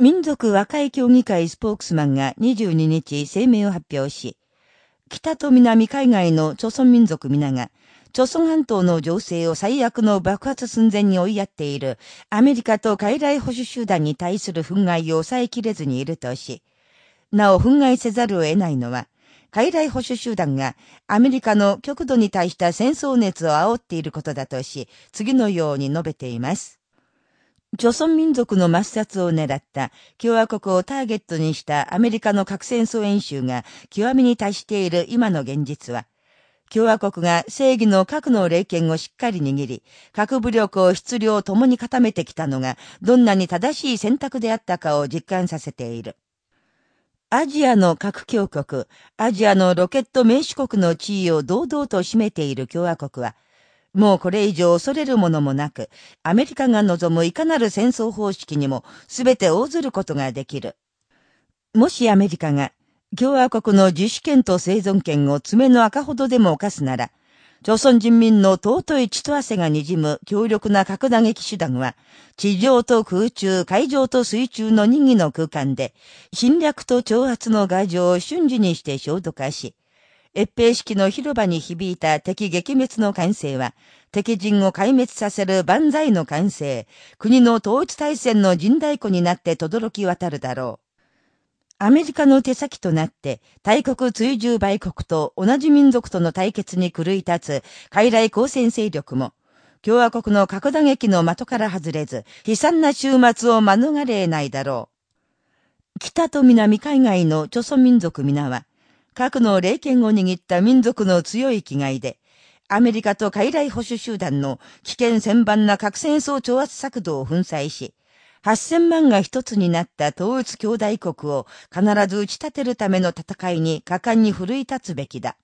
民族和解協議会スポークスマンが22日声明を発表し、北と南海外の朝鮮民族皆が、朝鮮半島の情勢を最悪の爆発寸前に追いやっているアメリカと海外保守集団に対する憤慨を抑えきれずにいるとし、なお憤慨せざるを得ないのは、海外保守集団がアメリカの極度に対した戦争熱を煽っていることだとし、次のように述べています。朝鮮民族の抹殺を狙った共和国をターゲットにしたアメリカの核戦争演習が極みに達している今の現実は、共和国が正義の核の霊権をしっかり握り、核武力を質量ともに固めてきたのが、どんなに正しい選択であったかを実感させている。アジアの核強国、アジアのロケット名手国の地位を堂々と占めている共和国は、もうこれ以上恐れるものもなく、アメリカが望むいかなる戦争方式にも全て応ずることができる。もしアメリカが共和国の自主権と生存権を爪の赤ほどでも犯すなら、朝鮮人民の尊い血と汗が滲む強力な核打撃手段は、地上と空中、海上と水中の任意の空間で、侵略と挑発の牙城を瞬時にして焦土化し、越平式の広場に響いた敵撃滅の完成は、敵陣を壊滅させる万歳の完成、国の統一大戦の甚大湖になって轟き渡るだろう。アメリカの手先となって、大国追従売国と同じ民族との対決に狂い立つ、海来交戦勢力も、共和国の核打撃の的から外れず、悲惨な終末を免れないだろう。北と南海外の朝鮮民族皆は、核の霊権を握った民族の強い気概で、アメリカと海外保守集団の危険千番な核戦争挑発策動を粉砕し、8000万が一つになった統一兄弟国を必ず打ち立てるための戦いに果敢に奮い立つべきだ。